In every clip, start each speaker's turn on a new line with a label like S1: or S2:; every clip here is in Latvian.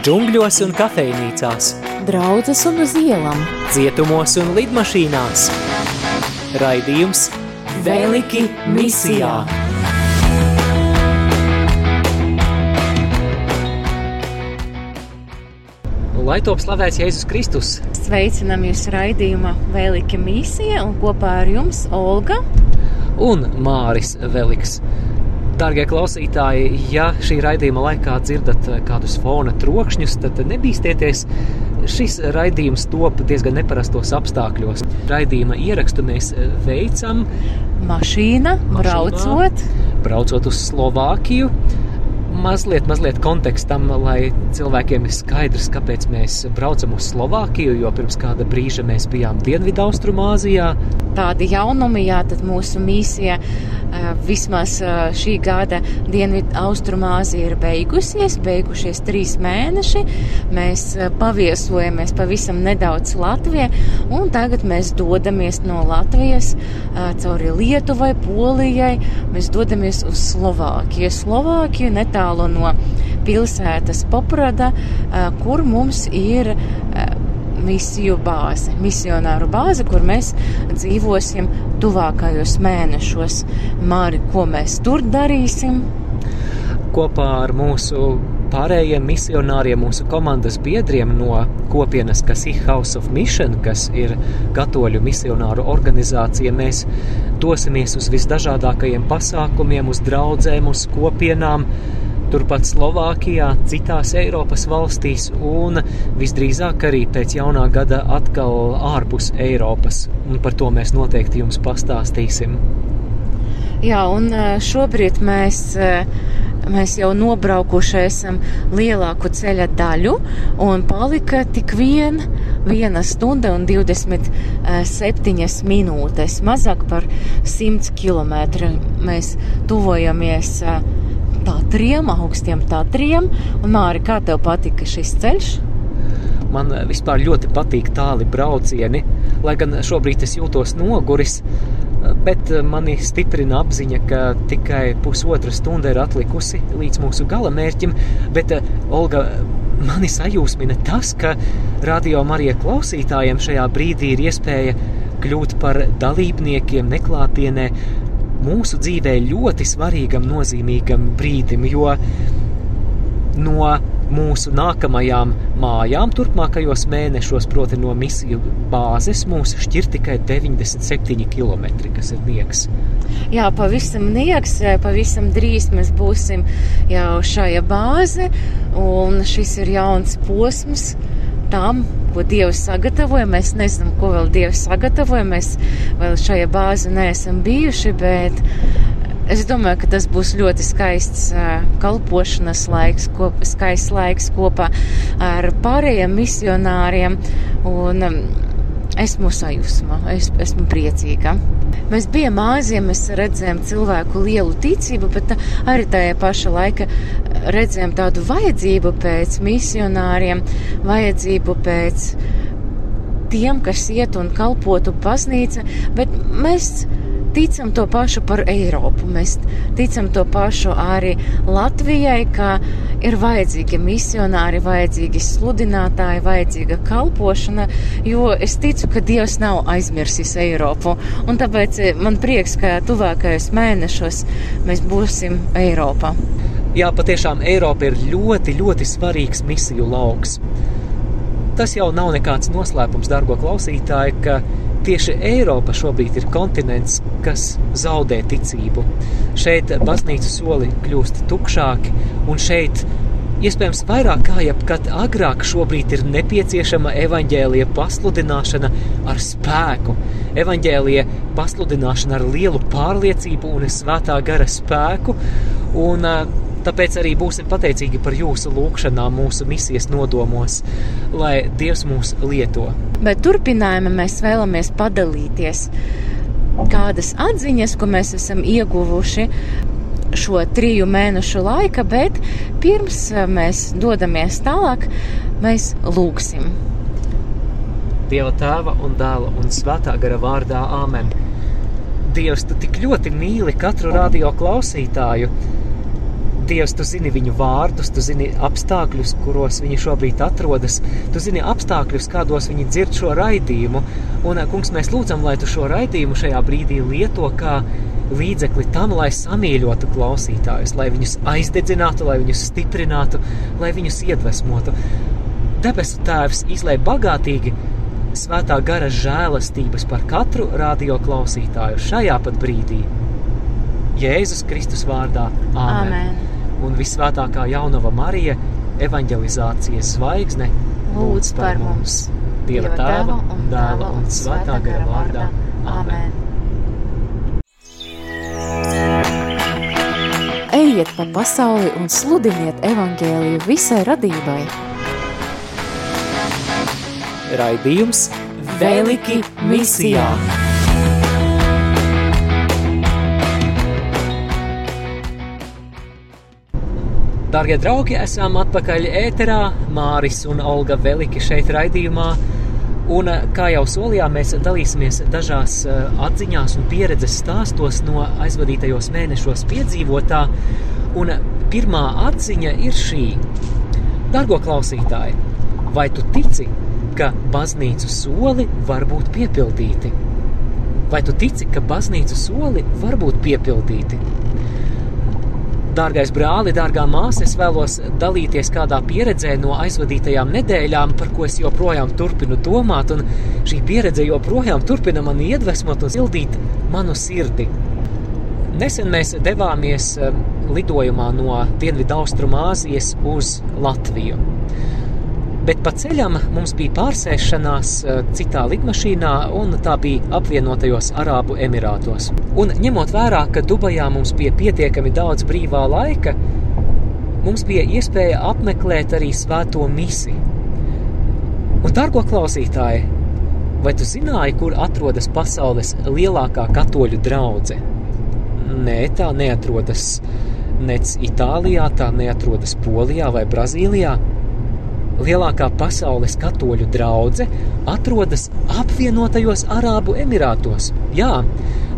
S1: džungļos un kafejnīcās,
S2: draudzes un uz ielām,
S1: cietumos un lidmašīnās. Raidījums Veliki misijā! Lai top slavēts Jēzus Kristus!
S2: Sveicinām jūs raidījumā Velika misija un kopā ar jums Olga
S1: un Māris Veliks. Dārgie klausītāji, ja šī raidījuma laikā dzirdat kādus fona trokšņus, tad nebīsties. Šis raidījums top diezgan neparastos apstākļos. Raidījuma ierakstu mēs veicam
S2: mašīna, braucot.
S1: braucot uz Slovākiju mazliet, mazliet kontekstam, lai cilvēkiem ir skaidrs, kāpēc mēs braucam uz Slovākiju, jo pirms kāda brīža mēs bijām Dienvidaustrumāzijā.
S2: Tādi jaunumi, jā, tad mūsu misija eh, vismaz eh, šī gada Dienvidaustrumāzija ir beigusies, beigušies trīs mēneši. Mēs eh, paviesojamies pavisam nedaudz Latvijā, un tagad mēs dodamies no Latvijas cauri Lietuvai, Polijai, mēs dodamies uz Slovākiju. Slovākiju netālu no pilsētas Poprada, kur mums ir misiju bāze, misionāru bāze, kur mēs dzīvosim tuvākajos mēnešos. Māri, ko mēs tur darīsim?
S1: Kopā ar mūsu pārējiem misionāriem, mūsu komandas biedriem no kopienas Kasih House of Mission, kas ir katoļu misionāru organizācija, mēs dosimies uz visdažādākajiem pasākumiem, uz draudzēm, uz kopienām, turpat Slovākijā, citās Eiropas valstīs un visdrīzāk arī pēc jaunā gada atkal ārpus Eiropas. Un par to mēs noteikti jums pastāstīsim.
S2: Jā, un šobrīd mēs, mēs jau nobraukuši esam lielāku ceļa daļu, un palika tik vien viena stunda un 27 minūtes, mazāk par 100 km. Mēs tuvojamies tatriem, augstiem tatriem. Un, Māri, kā tev patika šis ceļš?
S1: Man eh, vispār ļoti patīk tāli braucieni, lai gan šobrīd es jūtos noguris, eh, bet eh, mani stiprina apziņa, ka tikai pusotra stunda ir atlikusi līdz mūsu galamērķim, bet Olga, mani sajūsmina tas, ka radio Marija klausītājiem šajā brīdī ir iespēja kļūt par dalībniekiem neklātienē mūsu dzīvē ļoti svarīgam, nozīmīgam brīdim, jo no mūsu nākamajām mājām, turpmākajos mēnešos, proti, no misiju bāzes, mūs šķir tikai 97 km, kas ir nieks.
S2: Jā, pavisam nieks, pavisam drīz mēs būsim jau šajā bāze, un šis ir jauns posms tam, ko Dievs sagatavoja. Mēs nezinām, ko vēl Dievs sagatavoja. Mēs vēl šajā bāzē neesam bijuši, bet es domāju, ka tas būs ļoti skaists kalpošanas laiks, kop, skaists laiks kopā ar pārējiem misionāriem. Un, esmu sajūsmā, es, esmu priecīga. Mēs bijām Āzijā, mēs redzējām cilvēku lielu ticību, bet arī tajā pašā laikā redzējām tādu vajadzību pēc misionāriem, vajadzību pēc tiem, kas iet un kalpotu baznīca, bet mēs ticam to pašu par Eiropu. Mēs ticam to pašu arī Latvijai, ka ir vajadzīgi misionāri, vajadzīgi sludinātāji, vajadzīga kalpošana, jo es ticu, ka Dievs nav aizmirsis Eiropu. Un tāpēc man prieks, ka tuvākajos mēnešos mēs būsim Eiropā.
S1: Jā, patiešām Eiropa ir ļoti, ļoti svarīgs misiju lauks. Tas jau nav nekāds noslēpums, dārgo klausītāji, ka tieši Eiropa šobrīd ir kontinents, kas zaudē ticību. Šeit baznīcu soli kļūst tukšāki, un šeit iespējams vairāk kā jebkad agrāk šobrīd ir nepieciešama evaņģēlīja pasludināšana ar spēku. Evaņģēlīja pasludināšana ar lielu pārliecību un svētā gara spēku. Un, Tāpēc arī būsim pateicīgi par jūsu lūgšanām, mūsu misijas nodomos, lai Dievs mūs lieto.
S2: Bet turpinājumā mēs vēlamies padalīties kādas atziņas, ko mēs esam ieguvuši šo triju mēnešu laika, bet pirms mēs dodamies tālāk, mēs lūgsim.
S1: Dieva tēva un dēla un svētā gara vārdā Āmen. Dievs, tu tik ļoti mīli katru radio klausītāju Dievs, tu zini viņu vārdus, tu zini apstākļus, kuros viņi šobrīd atrodas, tu zini apstākļus, kādos viņi dzird šo raidījumu. Un, kungs, mēs lūdzam, lai tu šo raidījumu šajā brīdī lieto kā līdzekli tam, lai samīļotu klausītājus, lai viņus aizdedzinātu, lai viņus stiprinātu, lai viņus iedvesmotu. Debesu Tēvs izlai bagātīgi svētā gara žēlastības par katru radio klausītāju šajā pat brīdī. Jēzus Kristus vārdā. Āmen! Amen un visvētākā jaunava Marija, evanģelizācijas zvaigzne, lūdz par mums, Dieva tēva un dēla un svētā gara vārdā. Āmen!
S3: Ejiet pa pasauli un sludiniet evaņģēliju visai radībai.
S1: Raidījums Veliki misijā! misijā. Darbie draugi, esam atpakaļ ēterā. Māris un Olga Veliki šeit raidījumā. Un, kā jau solījām, mēs dalīsimies dažās eh, atziņās un pieredzes stāstos no aizvadītajos mēnešos piedzīvotā. Un pirmā atziņa ir šī: Dargo klausītāji, vai tu tici, ka baznīcu soli var būt piepildīti? Vai tu tici, ka baznīcu soli var būt piepildīti? Dārgais brāli, dārgā māsa, es vēlos dalīties kādā pieredzē no aizvadītajām nedēļām, par ko es joprojām turpinu domāt, un šī pieredze joprojām turpina mani iedvesmot un sildīt manu sirdi. Nesen mēs devāmies eh, lidojumā no Dienvidu-Austrumāzijas uz Latviju. Bet pa ceļam mums bija pārsēšanās eh, citā lidmašīnā, un tā bija apvienotajos Arābu Emirātos. Un ņemot vērā, ka Dubajā mums bija pietiekami daudz brīvā laika, mums bija iespēja apmeklēt arī svēto misiju. Un, dārgo klausītāji, vai tu zināji, kur atrodas pasaules lielākā katoļu draudzene? Nē, tā neatrodas nec Itālijā, tā neatrodas Polijā vai Brazīlijā lielākā pasaules katoļu draudzene atrodas apvienotajos Arābu Emirātos. Jā,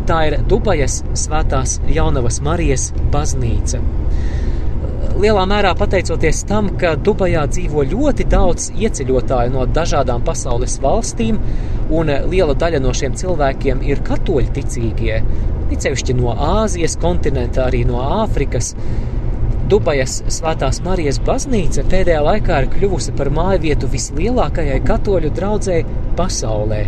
S1: tā ir Dubajas Svētās Jaunavas Marijas baznīca. Lielā mērā pateicoties tam, ka Dubajā dzīvo ļoti daudz ieceļotāju no dažādām pasaules valstīm, un liela daļa no šiem cilvēkiem ir katoļu ticīgie, it no Āzijas kontinenta, arī no Āfrikas. Dubajas Svētās Marijas baznīca pēdējā laikā ir kļuvusi par māju vietu vislielākajai katoļu draudzēji pasaulē.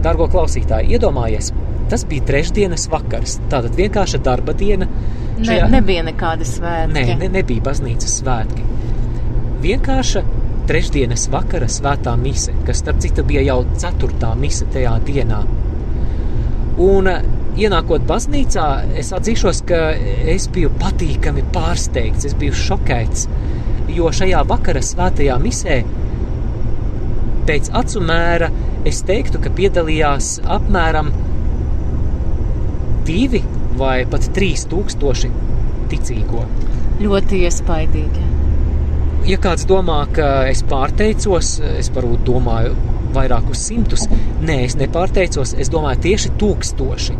S1: Dargo klausītāji, iedomājies, tas bija trešdienas vakars, tātad vienkārša darba diena.
S2: Šajā... Ne, nebija nekādi svētki.
S1: Nē, ne, nebija baznīcas svētki. Vienkārša trešdienas vakara svētā mise, kas, starp citu, bija jau ceturtā mise tajā dienā. Un ienākot baznīcā, es atzīšos, ka es biju patīkami pārsteigts, es biju šokēts, jo šajā vakara svētajā misē pēc acu mēra es teiktu, ka piedalījās apmēram divi vai pat trīs tūkstoši ticīgo.
S2: Ļoti iespaidīgi.
S1: Ja kāds domā, ka es pārteicos, es varbūt domāju, vairākus simtus. Nē, es nepārteicos, es domāju, tieši tūkstoši.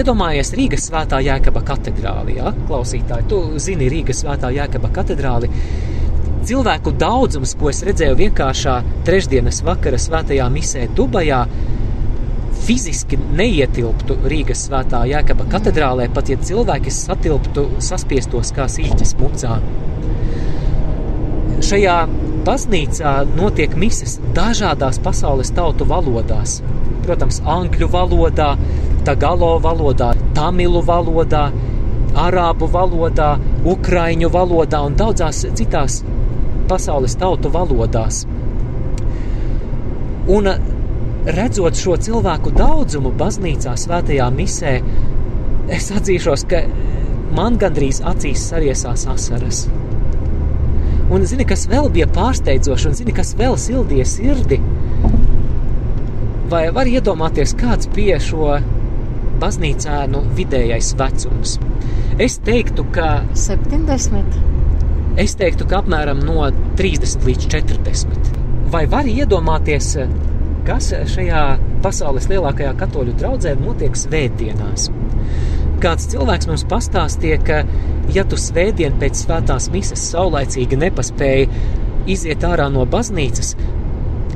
S1: Iedomājies Rīgas svētā jēkaba katedrāli, ja? klausītāji, tu zini Rīgas svētā jēkaba katedrāli. Cilvēku daudzums, ko es redzēju vienkāršā trešdienas vakara svētajā misē Dubajā, fiziski neietilptu Rīgas svētā jēkaba katedrālē, pat ja cilvēki satilptu saspiestos kā sīķis mucā. Šajā baznīcā notiek mises dažādās pasaules tautu valodās. Protams, angļu valodā, tagalo valodā, tamilu valodā, arābu valodā, ukraiņu valodā un daudzās citās pasaules tautu valodās. Un redzot šo cilvēku daudzumu baznīcā, svētajā misē, es atzīšos, ka man gandrīz acīs sariesās asaras. Un zini, kas vēl bija pārsteidzoši, un zini, kas vēl sildīja sirdi? Vai var iedomāties, kāds bija šo baznīcēnu vidējais vecums? Es teiktu, ka
S2: 70.
S1: Es teiktu, ka apmēram no 30 līdz 40. Vai var iedomāties, kas šajā pasaules lielākajā katoļu draudzē notiek svētdienās? Kāds cilvēks mums pastāstīja, ka, ja tu svētdien pēc svētās mises saulaicīgi nepaspēji iziet ārā no baznīcas,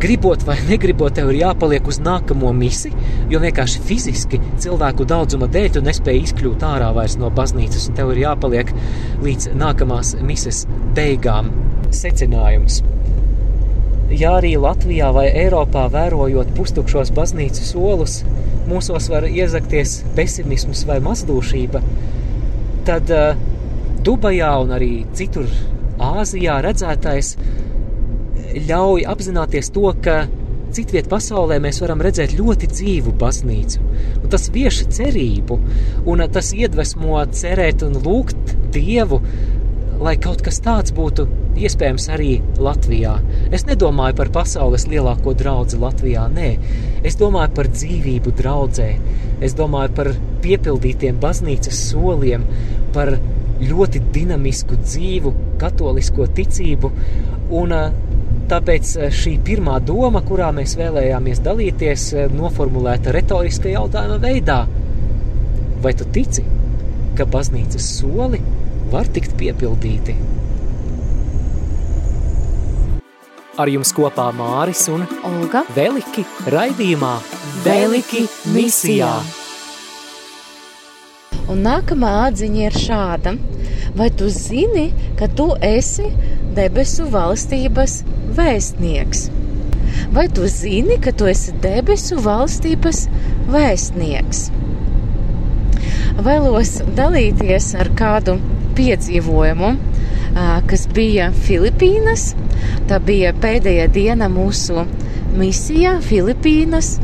S1: gribot vai negribot, tev ir jāpaliek uz nākamo misi, jo vienkārši fiziski cilvēku daudzuma dēļ tu nespēji izkļūt ārā vairs no baznīcas, un tev ir jāpaliek līdz nākamās mises beigām. Secinājums. Ja arī Latvijā vai Eiropā vērojot pustukšos baznīcu solus, mūsos var iezakties pesimisms vai mazdūšība, tad uh, Dubajā un arī citur Āzijā redzētais ļauj apzināties to, ka citviet pasaulē mēs varam redzēt ļoti dzīvu baznīcu. Un tas vieš cerību, un tas iedvesmo cerēt un lūgt Dievu, lai kaut kas tāds būtu iespējams arī Latvijā. Es nedomāju par pasaules lielāko draugu Latvijā, nē, es domāju par dzīvību draudzē, es domāju par piepildītiem baznīcas soliem, par ļoti dinamisku dzīvu katolisko ticību, un tāpēc šī pirmā doma, kurā mēs vēlējāmies dalīties, noformulēta retoriska jautājuma veidā. Vai tu tici, ka baznīcas soli var tikt piepildīti? Ar jums kopā Māris un
S3: Olga
S1: Veliki raidījumā
S3: Veliki misijā.
S2: Un nākamā atziņa ir šāda. Vai tu zini, ka tu esi debesu valstības vēstnieks? Vai tu zini, ka tu esi debesu valstības vēstnieks? Vēlos dalīties ar kādu piedzīvojumu, kas bija Filipīnas. Tā bija pēdējā diena mūsu misijā Filipīnas,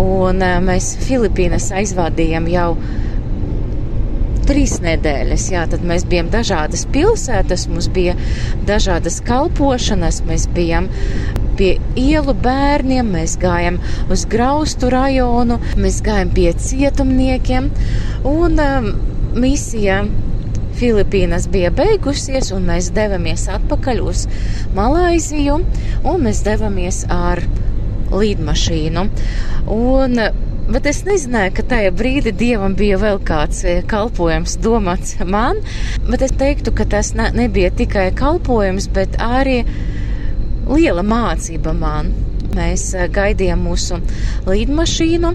S2: un mēs Filipīnas aizvadījām jau trīs nedēļas. Jā, tad mēs bijām dažādas pilsētas, mums bija dažādas kalpošanas, mēs bijām pie ielu bērniem, mēs gājām uz graustu rajonu, mēs gājām pie cietumniekiem, un um, misija Filipīnas bija beigusies, un mēs devāmies atpakaļ uz Malaiziju, un mēs devāmies ar līdmašīnu. Un Bet es nezināju, ka tajā brīdī dievam bija vēl kāds kalpojums domāts man. Bet es teiktu, ka tas ne, nebija tikai kalpojums, bet arī liela mācība man. Mēs gaidījām mūsu līdmašīnu,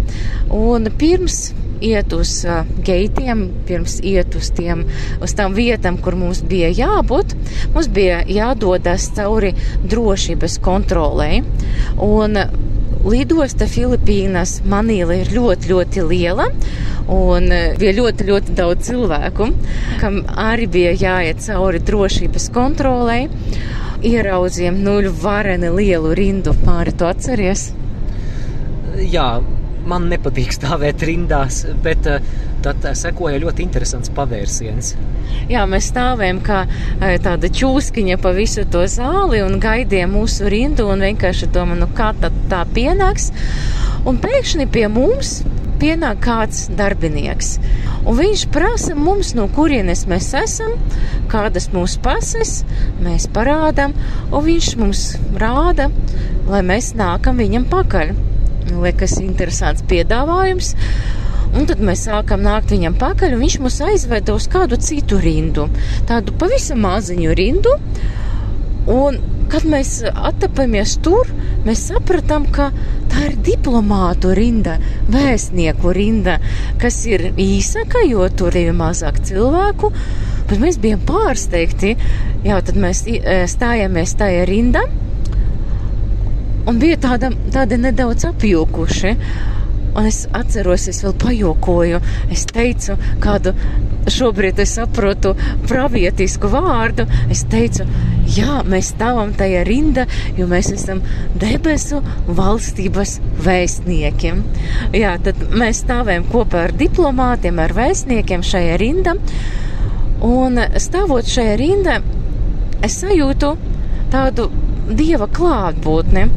S2: un pirms iet uz uh, geitiem, pirms iet uz, tiem, uz tām vietām, kur mums bija jābūt, mums bija jādodas cauri drošības kontrolē. Un Lidosta Filipīnas Manīla ir ļoti, ļoti liela, un bija ļoti, ļoti daudz cilvēku, kam arī bija jāiet cauri drošības kontrolē. Ieraudzījām nuļu vareni lielu rindu pāri, tu atceries?
S1: Jā, man nepatīk stāvēt rindās, bet tad sekoja ļoti interesants pavērsiens.
S2: Jā, mēs stāvējam kā tāda čūskiņa pa visu to zāli un gaidījām mūsu rindu un vienkārši domājam, nu kā tad tā pienāks. Un pēkšņi pie mums pienāk kāds darbinieks. Un viņš prasa mums, no kurienes mēs esam, kādas mūsu pases, mēs parādām, un viņš mums rāda, lai mēs nākam viņam pakaļ. Liekas, interesants piedāvājums. Un tad mēs sākam nākt viņam pakaļ, un viņš mūs aizveda uz kādu citu rindu. Tādu pavisam maziņu rindu. Un, kad mēs attapamies tur, mēs sapratām, ka tā ir diplomātu rinda, vēstnieku rinda, kas ir īsāka, jo tur ir mazāk cilvēku. Bet mēs bijām pārsteigti. Jā, tad mēs stājāmies tajā rindā un bija tāda, tādi nedaudz apjukuši. Un es atceros, es vēl pajokoju. Es teicu kādu, šobrīd es saprotu pravietisku vārdu. Es teicu, jā, mēs stāvam tajā rinda, jo mēs esam debesu valstības vēstniekiem. Jā, tad mēs stāvējam kopā ar diplomātiem, ar vēstniekiem šajā rindā. Un stāvot šajā rindā, es sajūtu tādu dieva klātbūtni.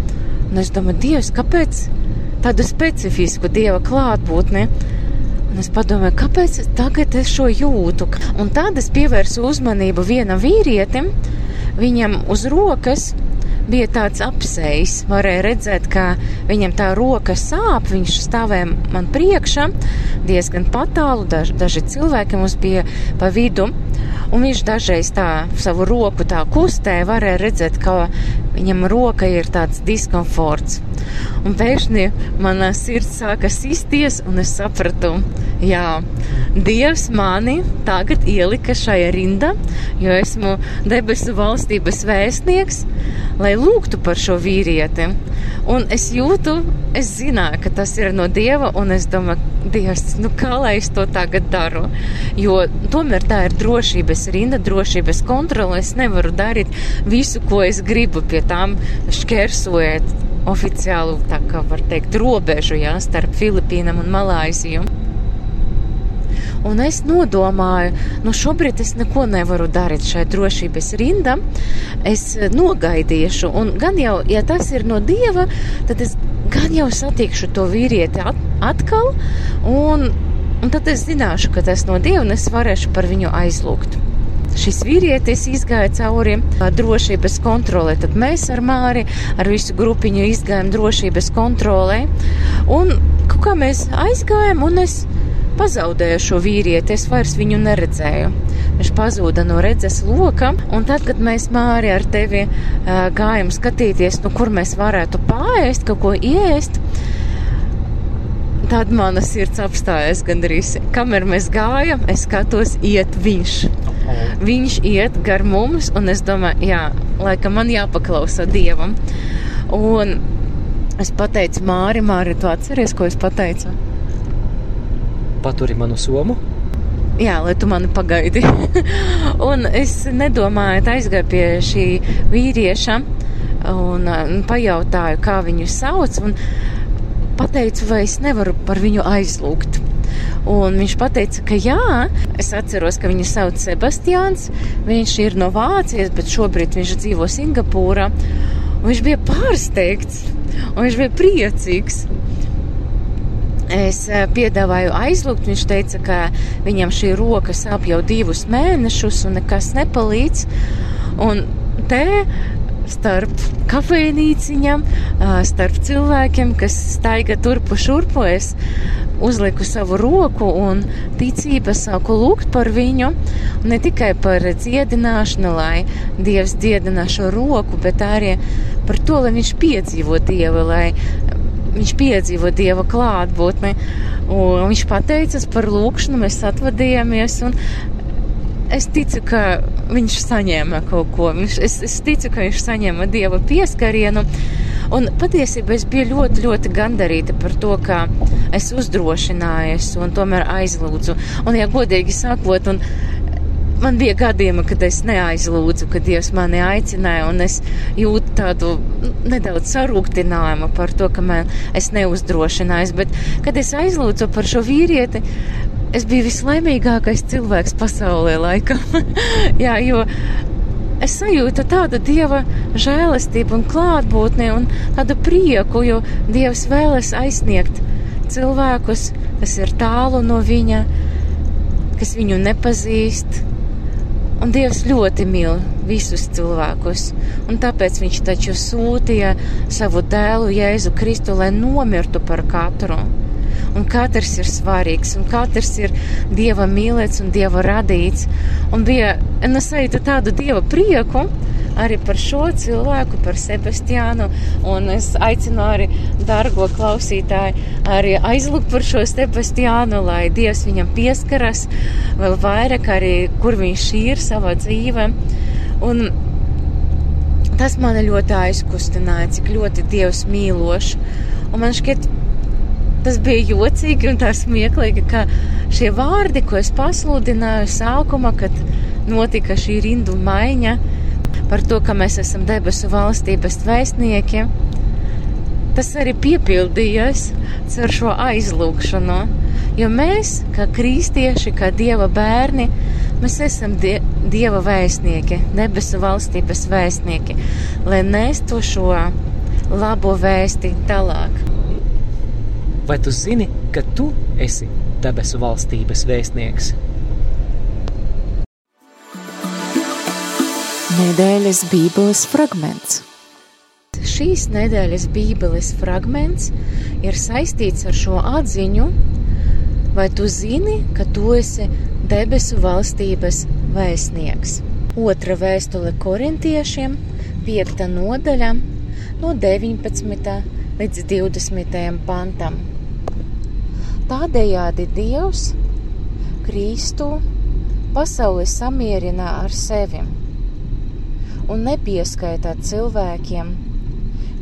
S2: Un es domāju, Dievs, kāpēc tādu specifisku dieva klātbūtni? Un es padomāju, kāpēc tagad es šo jūtu? Un tad es pievērsu uzmanību vienam vīrietim, viņam uz rokas bija tāds apsējis. Varēja redzēt, ka viņam tā roka sāp, viņš stāvēja man priekšā diezgan patālu, daž, daži cilvēki mums bija pa vidu. Un viņš dažreiz tā savu roku tā kustēja, varēja redzēt, ka viņam roka ir tāds diskomforts. Un pēkšņi manā sirds sāka sisties, un es sapratu, jā, Dievs mani tagad ielika šajā rindā, jo esmu debesu valstības vēstnieks, lai lūgtu par šo vīrieti. Un es jūtu, es zināju, ka tas ir no Dieva, un es domāju, Dievs, nu kā lai es to tagad daru? Jo tomēr tā ir drošības rinda, drošības kontrole. Es nevaru darīt visu, ko es gribu pie tām šķērsojot oficiālu, tā kā var teikt, robežu jā, starp Filipīnam un Malaiziju. Un es nodomāju, nu šobrīd es neko nevaru darīt šai drošības rindam. Es nogaidīšu, un gan jau, ja tas ir no dieva, tad es gan jau satikšu to vīrieti at atkal, un, un tad es zināšu, ka tas no dieva, un es varēšu par viņu aizlūgt šis vīrietis izgāja cauri drošības kontrolē. Tad mēs ar Māri, ar visu grupiņu izgājām drošības kontrolē. Un kā mēs aizgājām, un es pazaudēju šo vīrieti, es vairs viņu neredzēju. Viņš pazuda no redzes loka, un tad, kad mēs māri ar tevi uh, gājam skatīties, nu, kur mēs varētu pāriest, kaut ko iest, tad mana sirds apstājas gandrīz. Kamēr mēs gājam, es skatos, iet viņš. Viņš iet gar mums, un es domāju, jā, laikam man jāpaklausa Dievam. Un es pateicu Māri, Māri, tu atceries, ko es pateicu?
S1: Paturi manu somu.
S2: Jā, lai tu mani pagaidi. un es nedomāju, aizgāju pie šī vīrieša un, un pajautāju, kā viņu sauc, pateicu, vai es nevaru par viņu aizlūgt. Un viņš teica, ka jā, es atceros, ka viņu sauc Sebastians. Viņš ir no Vācijas, bet šobrīd viņš dzīvo Singapūrā. Viņš bija pārsteigts un viņš bija priecīgs. Es eh, piedāvāju aizlūgt. Viņš teica, ka viņam šī roka sāp jau divus mēnešus un nekas nepalīdz. Un te starp kafejnīciņam, starp cilvēkiem, kas staiga turpu šurpu, es uzliku savu roku un ticība sāku lūgt par viņu. Ne tikai par dziedināšanu, lai Dievs dziedina šo roku, bet arī par to, lai viņš piedzīvo Dievu, lai viņš piedzīvo dieva klātbūtni. Viņš pateicas par lūkšanu, mēs atvadījāmies. Es ticu, ka viņš saņēma kaut ko. Viņš, es, es ticu, ka viņš saņēma dieva pieskarienu. Un patiesībā es biju ļoti, ļoti gandarīta par to, ka es uzdrošinājos un tomēr aizlūdzu. Un, ja godīgi sakot, un man bija gadījumi, kad es neaizlūdzu, kad Dievs mani aicināja, un es jūtu tādu nedaudz sarūktinājumu par to, ka man es neuzdrošinājos. Bet, kad es aizlūdzu par šo vīrieti, es biju vislaimīgākais cilvēks pasaulē laikam. Jā, jo es sajūtu tādu dieva žēlastību un klātbūtni un tādu prieku, jo Dievs vēlas aizsniegt cilvēkus, kas ir tālu no viņa, kas viņu nepazīst, Un Dievs ļoti mīl visus cilvēkus, un tāpēc Viņš taču sūtīja savu dēlu Jēzu Kristu, lai nomirtu par katru. Un katrs ir svarīgs, un katrs ir Dieva mīlēts un Dieva radīts. Un bija, es sajūtu tādu Dieva prieku, arī par šo cilvēku, par Sebastiānu. Un es aicinu arī dargo klausītāju arī aizlūgt par šo Sebastiānu, lai Dievs viņam pieskaras vēl vairāk arī, kur viņš ir savā dzīvē. Un tas man ļoti aizkustināja, cik ļoti Dievs mīlošs. Un man šķiet, tas bija jocīgi un tā smieklīgi, ka šie vārdi, ko es pasludināju sākumā, kad notika šī rindu maiņa, par to, ka mēs esam debesu valstības vēstnieki, tas arī piepildījās ar šo aizlūgšanu. Jo mēs, kā kristieši, kā dieva bērni, mēs esam die dieva vēstnieki, debesu valstības vēstnieki, lai nestu šo labo vēsti tālāk.
S1: Vai tu zini, ka tu esi debesu valstības vēstnieks?
S3: Nedēļas Bībeles fragments.
S2: šīs nedēļas Bībeles fragments ir saistīts ar šo atziņu, vai tu zini, ka tu esi debesu valstības vēstnieks. Otra vēstule korintiešiem, 5. nodaļa, no 19. līdz 20. pantam. Tādējādi Dievs Kristu pasauli samierina ar sevi un nepieskaitā cilvēkiem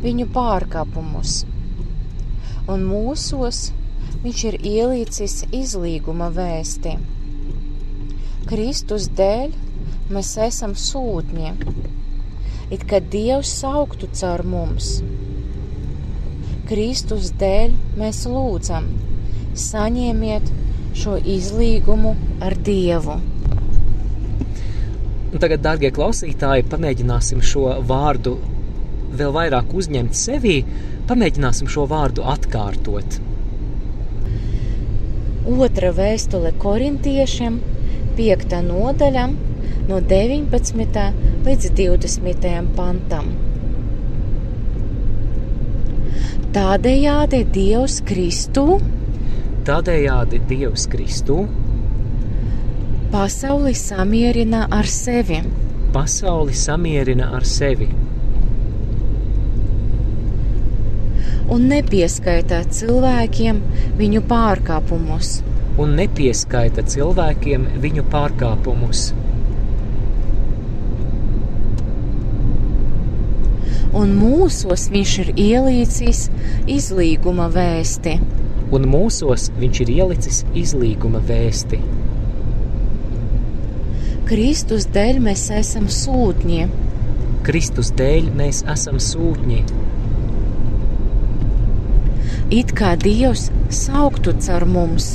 S2: viņu pārkāpumus, un mūsos viņš ir ielīcis izlīguma vēsti. Kristus dēļ mēs esam sūtņi, it kā Dievs sauktu caur mums. Kristus dēļ mēs lūdzam, saņemiet šo izlīgumu ar Dievu.
S1: Un tagad, darbie klausītāji, pamēģināsim šo vārdu vēl vairāk uzņemt sevī, pamēģināsim šo vārdu atkārtot.
S2: Otra vēstule korintiešiem, 5. nodaļa, no 19. līdz 20. pantam. Tādējādi Dievs Kristu,
S1: Tādējādi Dievs Kristu
S2: pasauli samierina ar sevi,
S1: pasauli samierina ar sevi
S2: un nepieskaitā cilvēkiem viņu pārkāpumus.
S1: un nepieskaita cilvēkiem viņu pārkāpumus.
S2: Un mūsos viņš ir ielīdzis izlīguma vēsti.
S1: Un mūsos viņš ir ielicis izlīguma vēsti.
S2: Kristus dēļ mēs esam sūtņi,
S1: Kristus dēļ mēs esam sūtņi,
S2: it kā Dievs sauktu caur mums.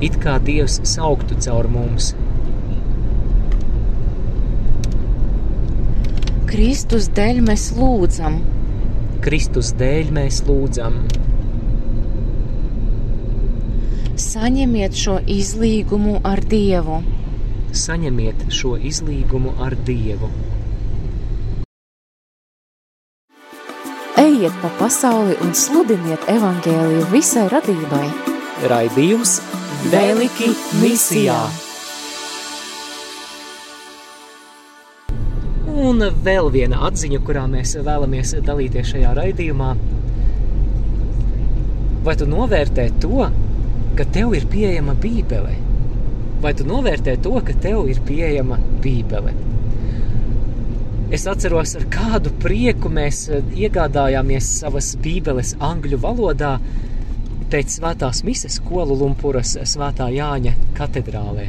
S1: it kā Dievs sauktu caur mums.
S2: Kristus dēļ mēs lūdzam,
S1: Kristus dēļ mēs lūdzam,
S2: saņemiet šo izlīgumu ar Dievu.
S1: Saņemiet šo izlīgumu ar Dievu.
S3: Ejiet pa pasauli un sludiniet evaņģēliju visai radībai.
S1: Raidījums
S3: Veliki misijā!
S1: Un vēl viena atziņa, kurā mēs vēlamies dalīties šajā raidījumā. Vai tu novērtē to, ka tev ir pieejama Bībele? Vai tu novērtē to, ka tev ir pieejama Bībele? Es atceros, ar kādu prieku mēs eh, iegādājāmies savas Bībeles angļu valodā pēc svētās mises Kuala Lumpuras svētā Jāņa katedrālē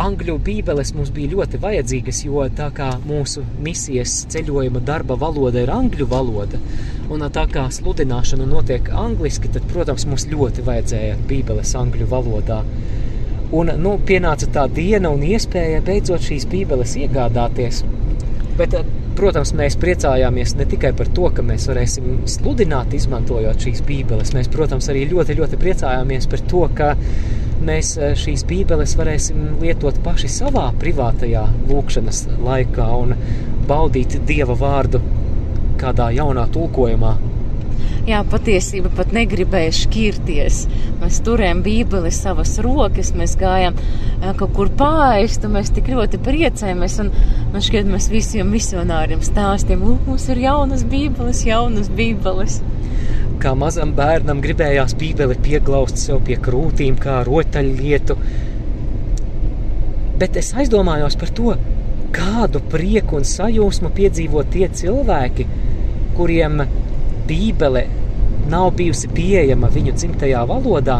S1: angļu bībeles mums bija ļoti vajadzīgas, jo tā kā mūsu misijas ceļojuma darba valoda ir angļu valoda, un tā kā sludināšana notiek angliski, tad, protams, mums ļoti vajadzēja bībeles angļu valodā. Un, nu, pienāca tā diena un iespēja beidzot šīs bībeles iegādāties. Bet, protams, mēs priecājāmies ne tikai par to, ka mēs varēsim sludināt, izmantojot šīs bībeles. Mēs, protams, arī ļoti, ļoti priecājāmies par to, ka mēs eh, šīs bībeles varēsim lietot paši savā privātajā lūkšanas laikā un baudīt Dieva vārdu kādā jaunā tulkojumā.
S2: Jā, patiesība pat negribēja šķirties. Mēs turējām Bībeli savas rokas, mēs gājām kaut kur un mēs tik ļoti priecājamies. Man šķiet, mēs visiem misionāriem stāstījām, lūk, mums ir jaunas Bībeles, jaunas Bībeles.
S1: Kā mazam bērnam gribējās Bībeli pieglauzt sev pie krūtīm, kā rotaļlietu. Bet es aizdomājos par to, kādu prieku un sajūsmu piedzīvo tie cilvēki, kuriem Bībele nav bijusi pieejama viņu dzimtajā valodā,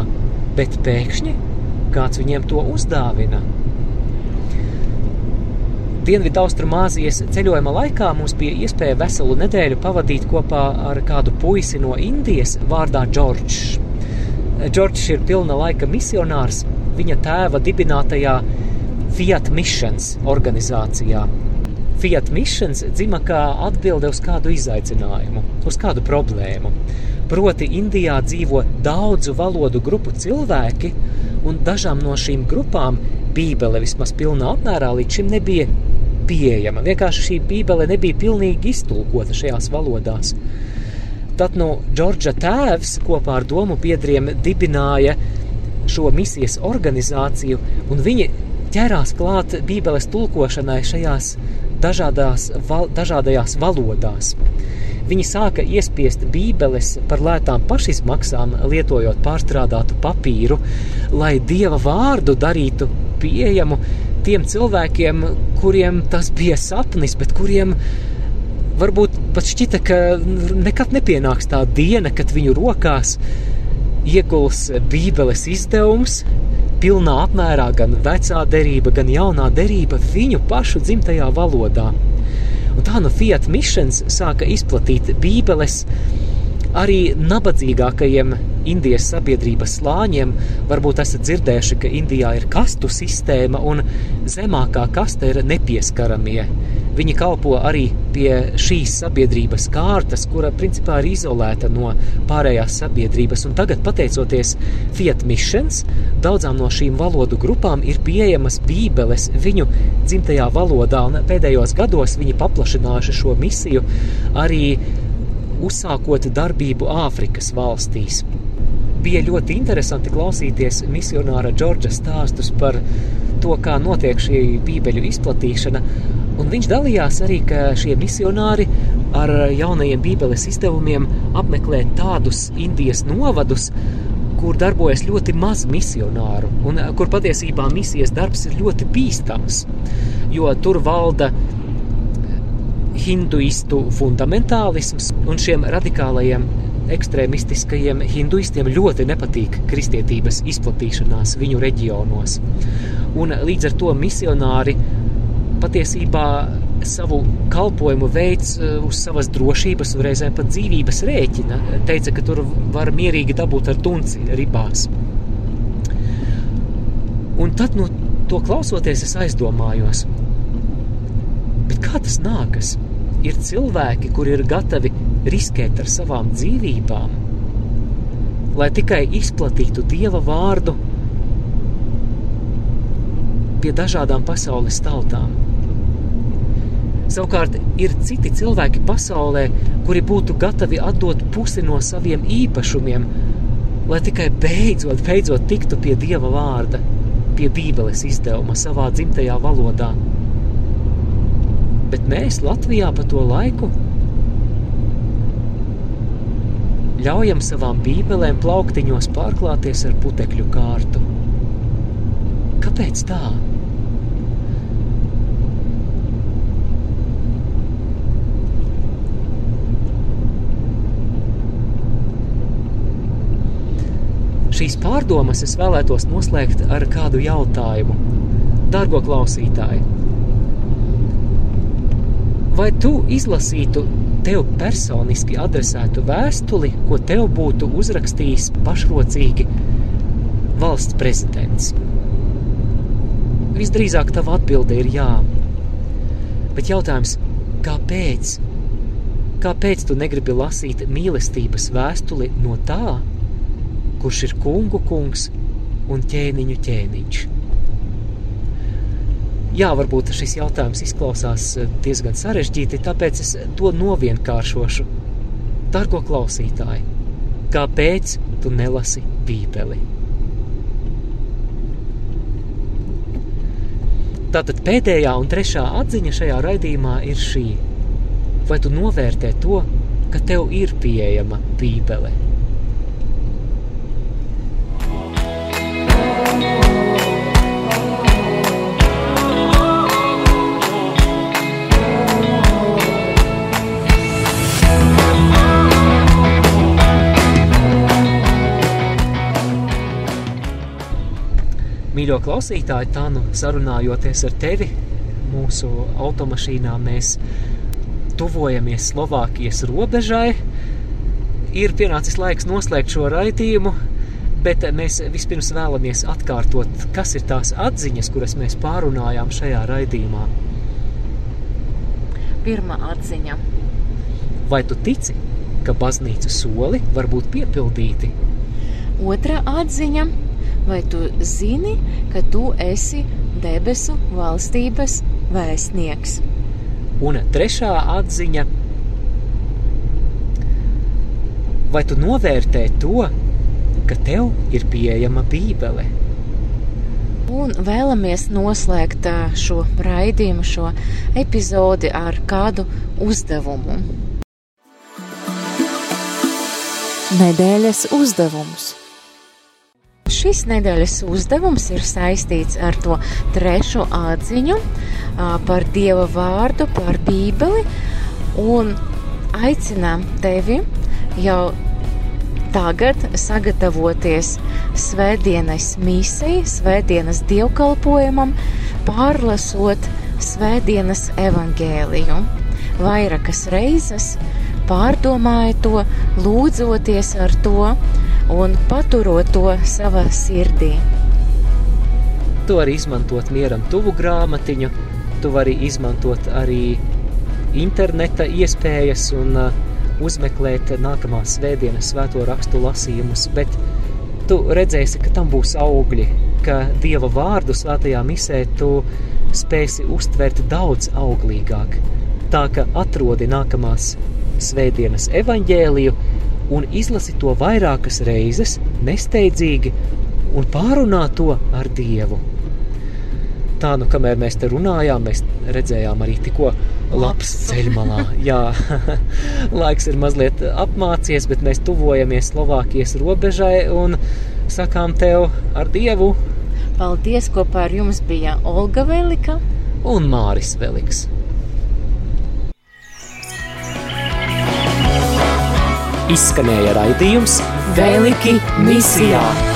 S1: bet pēkšņi kāds viņiem to uzdāvina. Dienvidu-Austrumāzijas ceļojuma laikā mums bija iespēja veselu nedēļu pavadīt kopā ar kādu puisi no Indijas vārdā Džordžs. Džordžs ir pilna laika misionārs viņa tēva dibinātajā Fiat Missions organizācijā. Fiat Missions dzima kā atbilde uz kādu izaicinājumu, uz kādu problēmu. Proti, Indijā dzīvo daudzu valodu grupu cilvēki, un dažām no šīm grupām Bībele vismaz pilnā apmērā līdz šim nebija pieejama. Vienkārši šī bībele nebija pilnīgi iztulkota šajās valodās. Tad no Džordža tēvs kopā ar domu biedriem dibināja šo misijas organizāciju, un viņi ķērās klāt Bībeles tulkošanai šajās dažādās, val, dažādajās valodās. Viņi sāka iespiest bībeles par lētām pašizmaksām, lietojot pārstrādātu papīru, lai dieva vārdu darītu pieejamu tiem cilvēkiem, kuriem tas bija sapnis, bet kuriem varbūt pat šķita, ka nekad nepienāks tā diena, kad viņu rokās ieguls Bībeles izdevums, pilnā apmērā gan vecā derība, gan jaunā derība viņu pašu dzimtajā valodā. Un tā no Fiat Missions sāka izplatīt Bībeles arī nabadzīgākajiem Indijas sabiedrības slāņiem. Varbūt esat dzirdējuši, ka Indijā ir kastu sistēma un zemākā kasta ir nepieskaramie. Viņi kalpo arī pie šīs sabiedrības kārtas, kura principā ir izolēta no pārējās sabiedrības. Un tagad, pateicoties Fiat Missions, daudzām no šīm valodu grupām ir pieejamas bībeles viņu dzimtajā valodā, un pēdējos gados viņi paplašinājuši šo misiju arī uzsākot darbību Āfrikas valstīs. Bija ļoti interesanti klausīties misionāra Džordža stāstus par to, kā notiek šī bībeļu izplatīšana, un viņš dalījās arī, ka šie misionāri ar jaunajiem bībeles izdevumiem apmeklē tādus Indijas novadus, kur darbojas ļoti maz misionāru, un kur patiesībā misijas darbs ir ļoti bīstams, jo tur valda hinduistu fundamentālisms, un šiem radikālajiem ekstrēmistiskajiem hinduistiem ļoti nepatīk kristietības izplatīšanās viņu reģionos. Un līdz ar to misionāri patiesībā savu kalpošanu veids uh, uz savas drošības, un reizēm pat dzīvības rēķina. Teica, ka tur var mierīgi dabūt ar tunci ribās. Un tad no to klausoties, es aizdomājos, bet kā tas nākas? ir cilvēki, kuri ir gatavi riskēt ar savām dzīvībām, lai tikai izplatītu dieva vārdu pie dažādām pasaules tautām. Savukārt ir citi cilvēki pasaulē, kuri būtu gatavi atdot pusi no saviem īpašumiem, lai tikai beidzot, beidzot tiktu pie dieva vārda, pie Bībeles izdevuma savā dzimtajā valodā bet mēs Latvijā pa to laiku ļaujam savām bībelēm plauktiņos pārklāties ar putekļu kārtu. Kāpēc tā? Šīs pārdomas es vēlētos noslēgt ar kādu jautājumu. Dargo klausītāji, Vai tu izlasītu tev personiski adresētu vēstuli, ko tev būtu uzrakstījis pašrocīgi valsts prezidents? Visdrīzāk tava atbilde ir jā. Bet jautājums, kāpēc? Kāpēc tu negribi lasīt mīlestības vēstuli no tā, kurš ir kungu kungs un ķēniņu ķēniņš? Jā, varbūt šis jautājums izklausās eh, diezgan sarežģīti, tāpēc es to novienkāršošu. Dargo klausītāji, kāpēc tu nelasi Bībeli? Tātad pēdējā un trešā atziņa šajā raidījumā ir šī. Vai tu novērtē to, ka tev ir pieejama Bībele? Mīļo klausītāji, tā nu sarunājoties ar tevi, mūsu automašīnā mēs tuvojamies Slovākijas robežai. Ir pienācis laiks noslēgt šo raidījumu, bet mēs vispirms vēlamies atkārtot, kas ir tās atziņas, kuras mēs pārunājām šajā raidījumā.
S2: Pirmā atziņa.
S1: Vai tu tici, ka baznīcu soli var būt piepildīti?
S2: Otra atziņa vai tu zini, ka tu esi debesu valstības vēstnieks.
S1: Un trešā atziņa vai tu novērtē to, ka tev ir pieejama Bībele?
S2: Un vēlamies noslēgt šo raidījumu, šo epizodi ar kādu uzdevumu.
S3: Nedēļas uzdevums.
S2: Šis nedēļas uzdevums ir saistīts ar to trešo atziņu par Dieva vārdu, par Bībeli, un aicinām tevi jau tagad sagatavoties svētdienas misijai, svētdienas dievkalpojumam, pārlasot svētdienas evangēliju. Vairākas reizes pārdomāja to, lūdzoties ar to un paturot to savā sirdī.
S1: Tu vari izmantot mieram tuvu grāmatiņu, tu vari izmantot arī interneta iespējas un uh, uzmeklēt nākamās svētdienas svēto rakstu lasījumus, bet tu redzēsi, ka tam būs augļi, ka Dieva vārdu svētajā misē tu spēsi uztvert daudz auglīgāk. Tā ka atrodi nākamās svētdienas evaņģēliju un izlasi to vairākas reizes, nesteidzīgi, un pārunā to ar Dievu. Tā nu, kamēr mēs te runājām, mēs redzējām arī tikko labs ceļmalā. Jā, laiks ir mazliet apmācies, bet mēs tuvojamies Slovākijas robežai un sakām tev ar Dievu.
S2: Paldies, kopā ar jums bija Olga Velika
S1: un Māris Veliks. Izskanēja raidījums Veliki misijā.